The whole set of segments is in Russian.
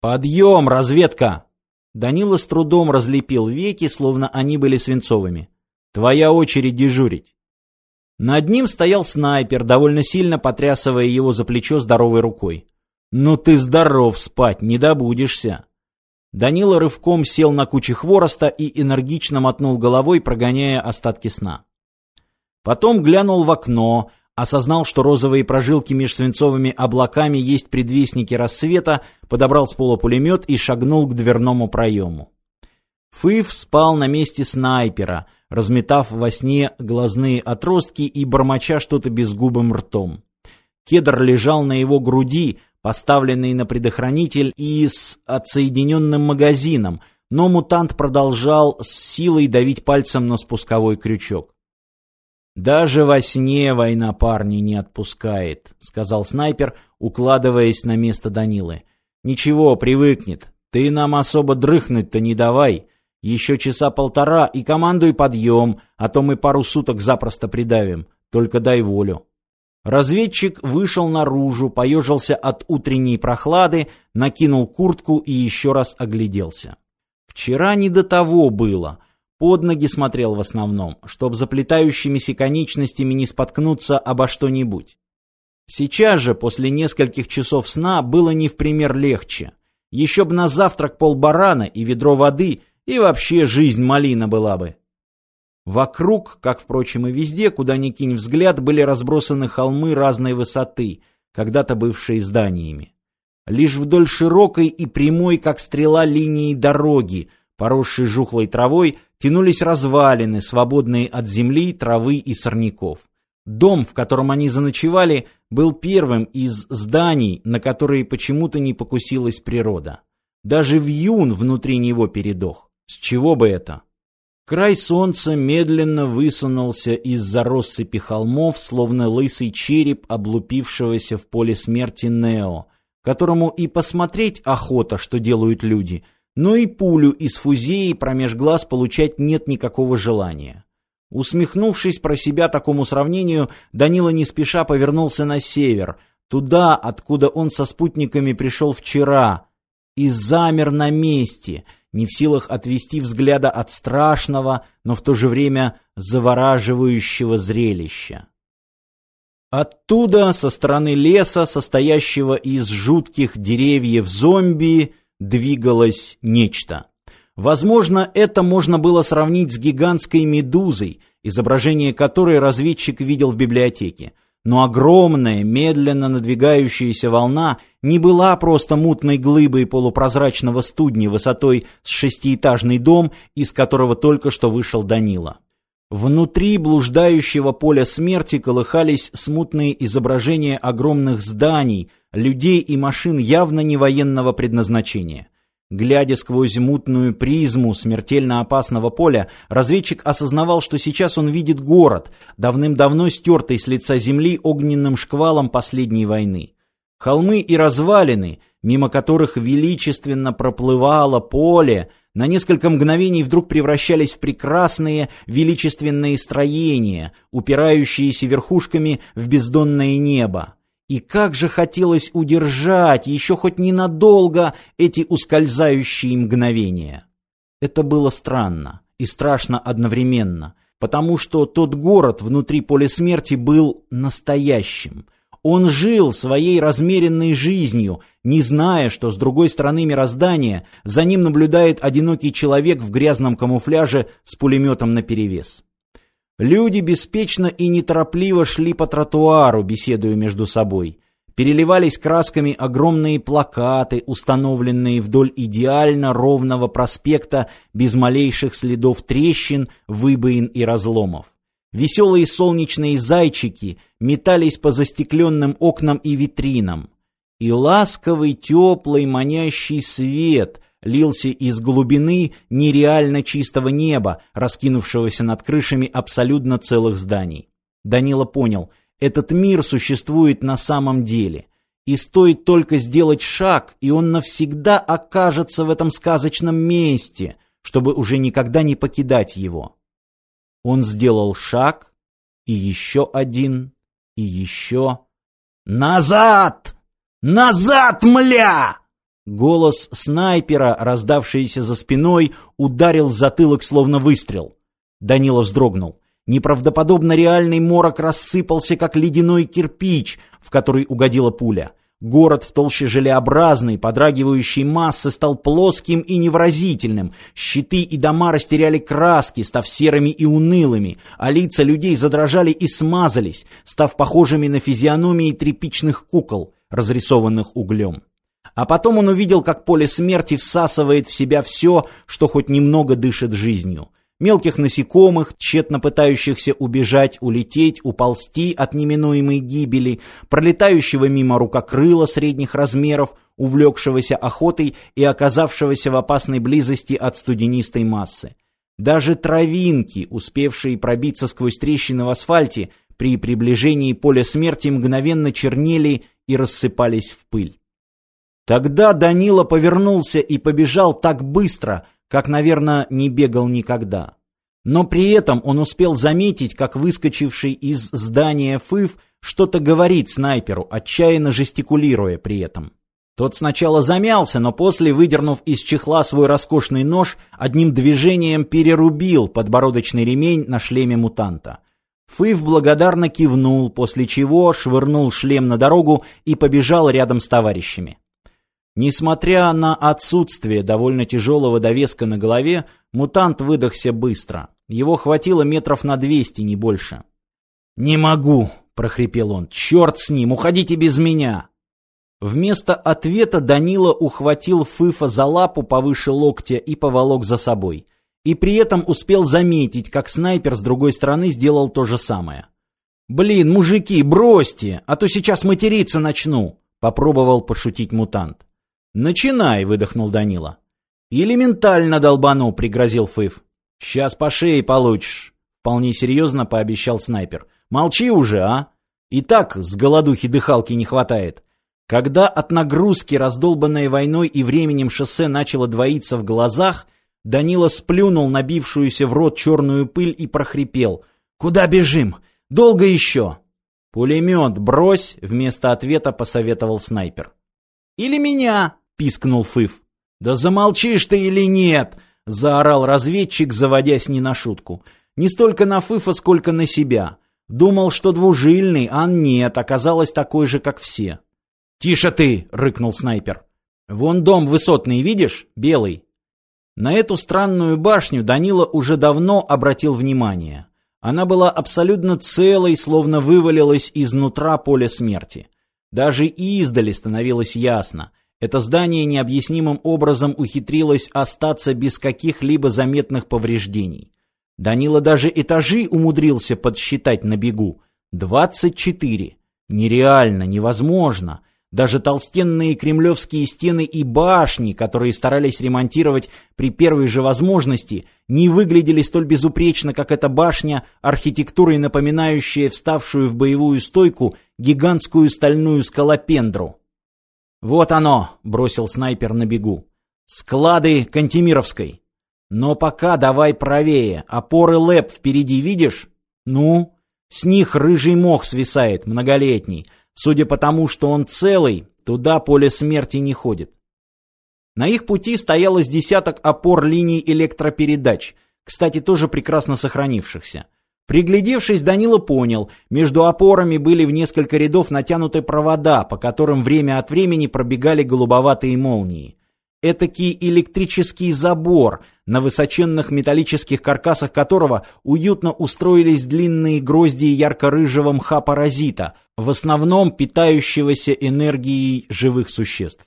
«Подъем, разведка!» Данила с трудом разлепил веки, словно они были свинцовыми. «Твоя очередь дежурить». Над ним стоял снайпер, довольно сильно потрясывая его за плечо здоровой рукой. «Ну ты здоров, спать не добудешься!» Данила рывком сел на куче хвороста и энергично мотнул головой, прогоняя остатки сна. Потом глянул в окно, осознал, что розовые прожилки меж свинцовыми облаками есть предвестники рассвета, подобрал с пола пулемет и шагнул к дверному проему. Фыв спал на месте снайпера, разметав во сне глазные отростки и бормоча что-то безгубым ртом. Кедр лежал на его груди, поставленный на предохранитель и с отсоединенным магазином, но мутант продолжал с силой давить пальцем на спусковой крючок. «Даже во сне война парни не отпускает», — сказал снайпер, укладываясь на место Данилы. «Ничего, привыкнет. Ты нам особо дрыхнуть-то не давай. Еще часа полтора и командуй подъем, а то мы пару суток запросто придавим. Только дай волю». Разведчик вышел наружу, поежился от утренней прохлады, накинул куртку и еще раз огляделся. Вчера не до того было. Под ноги смотрел в основном, чтоб заплетающимися конечностями не споткнуться обо что-нибудь. Сейчас же, после нескольких часов сна, было не в пример легче. Еще б на завтрак полбарана и ведро воды, и вообще жизнь малина была бы. Вокруг, как, впрочем, и везде, куда ни кинь взгляд, были разбросаны холмы разной высоты, когда-то бывшие зданиями. Лишь вдоль широкой и прямой, как стрела линии дороги, поросшей жухлой травой, тянулись развалины, свободные от земли, травы и сорняков. Дом, в котором они заночевали, был первым из зданий, на которые почему-то не покусилась природа. Даже вьюн внутри него передох. С чего бы это? Край солнца медленно высунулся из-за россыпи холмов, словно лысый череп облупившегося в поле смерти Нео, которому и посмотреть охота, что делают люди, но и пулю из фузеи промеж глаз получать нет никакого желания. Усмехнувшись про себя такому сравнению, Данила не спеша повернулся на север, туда, откуда он со спутниками пришел вчера, и замер на месте — не в силах отвести взгляда от страшного, но в то же время завораживающего зрелища. Оттуда, со стороны леса, состоящего из жутких деревьев зомби, двигалось нечто. Возможно, это можно было сравнить с гигантской медузой, изображение которой разведчик видел в библиотеке но огромная, медленно надвигающаяся волна не была просто мутной глыбой полупрозрачного студня высотой с шестиэтажный дом, из которого только что вышел Данила. Внутри блуждающего поля смерти колыхались смутные изображения огромных зданий, людей и машин явно не военного предназначения. Глядя сквозь мутную призму смертельно опасного поля, разведчик осознавал, что сейчас он видит город, давным-давно стертый с лица земли огненным шквалом последней войны. Холмы и развалины, мимо которых величественно проплывало поле, на несколько мгновений вдруг превращались в прекрасные величественные строения, упирающиеся верхушками в бездонное небо. И как же хотелось удержать еще хоть ненадолго эти ускользающие мгновения. Это было странно и страшно одновременно, потому что тот город внутри поля смерти был настоящим. Он жил своей размеренной жизнью, не зная, что с другой стороны мироздания за ним наблюдает одинокий человек в грязном камуфляже с пулеметом наперевес. Люди беспечно и неторопливо шли по тротуару, беседуя между собой. Переливались красками огромные плакаты, установленные вдоль идеально ровного проспекта без малейших следов трещин, выбоин и разломов. Веселые солнечные зайчики метались по застекленным окнам и витринам. И ласковый, теплый, манящий свет — лился из глубины нереально чистого неба, раскинувшегося над крышами абсолютно целых зданий. Данила понял, этот мир существует на самом деле. И стоит только сделать шаг, и он навсегда окажется в этом сказочном месте, чтобы уже никогда не покидать его. Он сделал шаг, и еще один, и еще... «Назад! Назад, мля!» Голос снайпера, раздавшийся за спиной, ударил в затылок словно выстрел. Данила вздрогнул. Неправдоподобно реальный морок рассыпался, как ледяной кирпич, в который угодила пуля. Город в толще желеобразной, подрагивающей массы стал плоским и невразительным. Щиты и дома растеряли краски, став серыми и унылыми, а лица людей задрожали и смазались, став похожими на физиономии тряпичных кукол, разрисованных углем. А потом он увидел, как поле смерти всасывает в себя все, что хоть немного дышит жизнью мелких насекомых, тщетно пытающихся убежать, улететь, уползти от неминуемой гибели, пролетающего мимо рукокрыла средних размеров, увлекшегося охотой и оказавшегося в опасной близости от студенистой массы. Даже травинки, успевшие пробиться сквозь трещины в асфальте, при приближении поля смерти мгновенно чернели и рассыпались в пыль. Тогда Данила повернулся и побежал так быстро – как, наверное, не бегал никогда. Но при этом он успел заметить, как выскочивший из здания ФЫФ что-то говорит снайперу, отчаянно жестикулируя при этом. Тот сначала замялся, но после, выдернув из чехла свой роскошный нож, одним движением перерубил подбородочный ремень на шлеме мутанта. Фыв благодарно кивнул, после чего швырнул шлем на дорогу и побежал рядом с товарищами. Несмотря на отсутствие довольно тяжелого довеска на голове, мутант выдохся быстро. Его хватило метров на двести, не больше. «Не могу!» — прохрипел он. «Черт с ним! Уходите без меня!» Вместо ответа Данила ухватил Фыфа за лапу повыше локтя и поволок за собой. И при этом успел заметить, как снайпер с другой стороны сделал то же самое. «Блин, мужики, бросьте, а то сейчас материться начну!» — попробовал пошутить мутант. «Начинай!» — выдохнул Данила. «Или ментально долбану!» — пригрозил Фыв. «Сейчас по шее получишь!» — вполне серьезно пообещал снайпер. «Молчи уже, а! И так с голодухи дыхалки не хватает!» Когда от нагрузки, раздолбанной войной и временем шоссе начало двоиться в глазах, Данила сплюнул набившуюся в рот черную пыль и прохрипел. «Куда бежим? Долго еще?» «Пулемет брось!» — вместо ответа посоветовал снайпер. «Или меня!» пискнул Фыв. «Да замолчишь ты или нет!» — заорал разведчик, заводясь не на шутку. Не столько на Фыфа, сколько на себя. Думал, что двужильный, а нет, оказалось такой же, как все. «Тише ты!» — рыкнул снайпер. «Вон дом высотный, видишь? Белый». На эту странную башню Данила уже давно обратил внимание. Она была абсолютно целой, словно вывалилась изнутра поля смерти. Даже издали становилось ясно. Это здание необъяснимым образом ухитрилось остаться без каких-либо заметных повреждений. Данила даже этажи умудрился подсчитать на бегу. Двадцать четыре. Нереально, невозможно. Даже толстенные кремлевские стены и башни, которые старались ремонтировать при первой же возможности, не выглядели столь безупречно, как эта башня, архитектурой напоминающая вставшую в боевую стойку гигантскую стальную скалопендру. «Вот оно!» — бросил снайпер на бегу. «Склады Кантемировской. Но пока давай правее. Опоры ЛЭП впереди видишь? Ну? С них рыжий мох свисает, многолетний. Судя по тому, что он целый, туда поле смерти не ходит. На их пути стоялось десяток опор линий электропередач, кстати, тоже прекрасно сохранившихся. Приглядевшись, Данила понял, между опорами были в несколько рядов натянуты провода, по которым время от времени пробегали голубоватые молнии. Этакий электрический забор, на высоченных металлических каркасах которого уютно устроились длинные грозди ярко-рыжего мха-паразита, в основном питающегося энергией живых существ.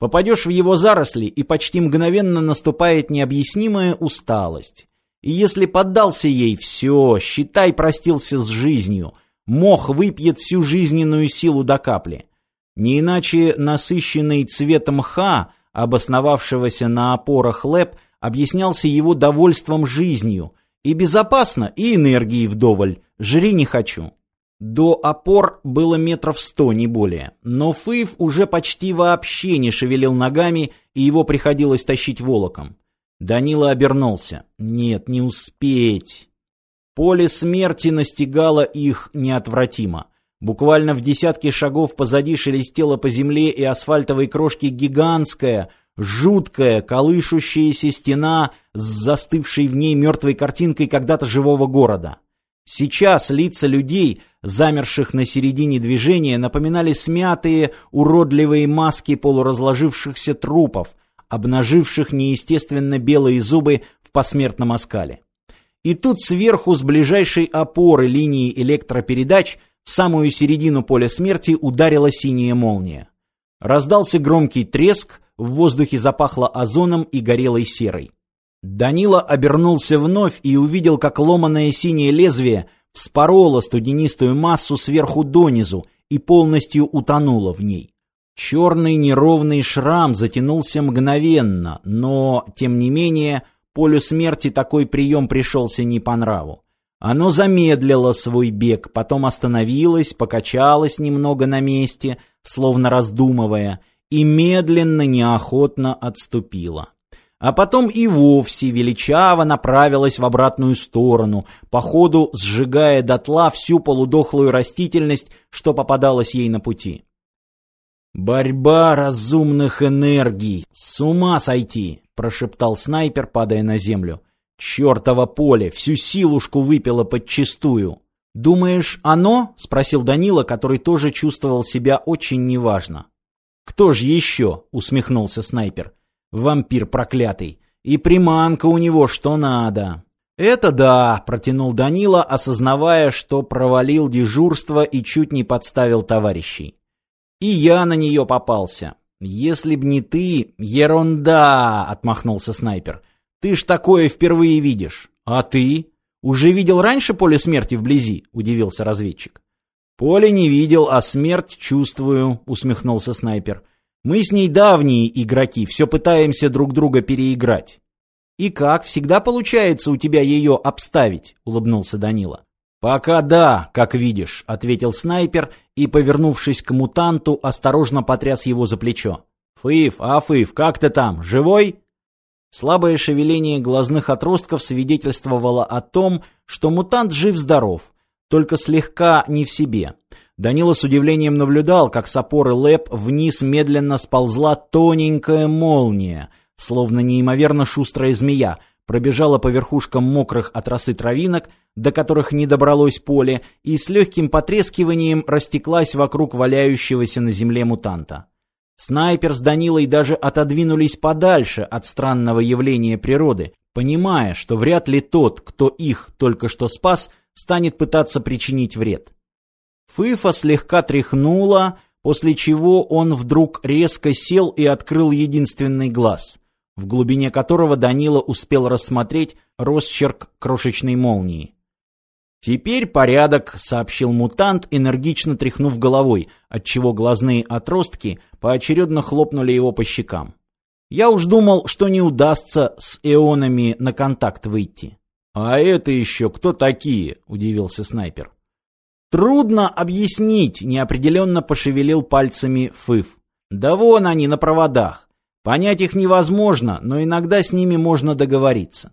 Попадешь в его заросли, и почти мгновенно наступает необъяснимая усталость. И если поддался ей, все, считай, простился с жизнью. Мох выпьет всю жизненную силу до капли. Не иначе насыщенный цветом ха, обосновавшегося на опорах лэп, объяснялся его довольством жизнью. И безопасно, и энергии вдоволь. Жри не хочу. До опор было метров сто, не более. Но Фыв уже почти вообще не шевелил ногами, и его приходилось тащить волоком. Данила обернулся. Нет, не успеть. Поле смерти настигало их неотвратимо. Буквально в десятке шагов позади шелестела по земле и асфальтовой крошке гигантская, жуткая, колышущаяся стена с застывшей в ней мертвой картинкой когда-то живого города. Сейчас лица людей, замерших на середине движения, напоминали смятые, уродливые маски полуразложившихся трупов, обнаживших неестественно белые зубы в посмертном оскале. И тут сверху с ближайшей опоры линии электропередач в самую середину поля смерти ударила синяя молния. Раздался громкий треск, в воздухе запахло озоном и горелой серой. Данила обернулся вновь и увидел, как ломаное синее лезвие вспороло студенистую массу сверху донизу и полностью утонуло в ней. Черный неровный шрам затянулся мгновенно, но, тем не менее, полю смерти такой прием пришелся не по нраву. Оно замедлило свой бег, потом остановилось, покачалось немного на месте, словно раздумывая, и медленно, неохотно отступило. А потом и вовсе величаво направилась в обратную сторону, по ходу сжигая дотла всю полудохлую растительность, что попадалось ей на пути. «Борьба разумных энергий! С ума сойти!» — прошептал снайпер, падая на землю. «Чертово поле! Всю силушку выпило подчистую!» «Думаешь, оно?» — спросил Данила, который тоже чувствовал себя очень неважно. «Кто же еще?» — усмехнулся снайпер. «Вампир проклятый! И приманка у него что надо!» «Это да», — протянул Данила, осознавая, что провалил дежурство и чуть не подставил товарищей. И я на нее попался. Если б не ты... Ерунда, отмахнулся снайпер. Ты ж такое впервые видишь. А ты? Уже видел раньше поле смерти вблизи? Удивился разведчик. Поле не видел, а смерть чувствую, усмехнулся снайпер. Мы с ней давние игроки, все пытаемся друг друга переиграть. И как, всегда получается у тебя ее обставить, улыбнулся Данила. «Пока да, как видишь», — ответил снайпер и, повернувшись к мутанту, осторожно потряс его за плечо. «Фыв, а Фыв, как ты там, живой?» Слабое шевеление глазных отростков свидетельствовало о том, что мутант жив-здоров, только слегка не в себе. Данила с удивлением наблюдал, как с опоры лэп вниз медленно сползла тоненькая молния, словно неимоверно шустрая змея, пробежала по верхушкам мокрых от росы травинок, до которых не добралось поле, и с легким потрескиванием растеклась вокруг валяющегося на земле мутанта. Снайпер с Данилой даже отодвинулись подальше от странного явления природы, понимая, что вряд ли тот, кто их только что спас, станет пытаться причинить вред. Фыфа слегка тряхнула, после чего он вдруг резко сел и открыл единственный глаз — в глубине которого Данила успел рассмотреть росчерк крошечной молнии. «Теперь порядок», — сообщил мутант, энергично тряхнув головой, отчего глазные отростки поочередно хлопнули его по щекам. «Я уж думал, что не удастся с эонами на контакт выйти». «А это еще кто такие?» — удивился снайпер. «Трудно объяснить», — неопределенно пошевелил пальцами Фыф. «Да вон они на проводах. Понять их невозможно, но иногда с ними можно договориться.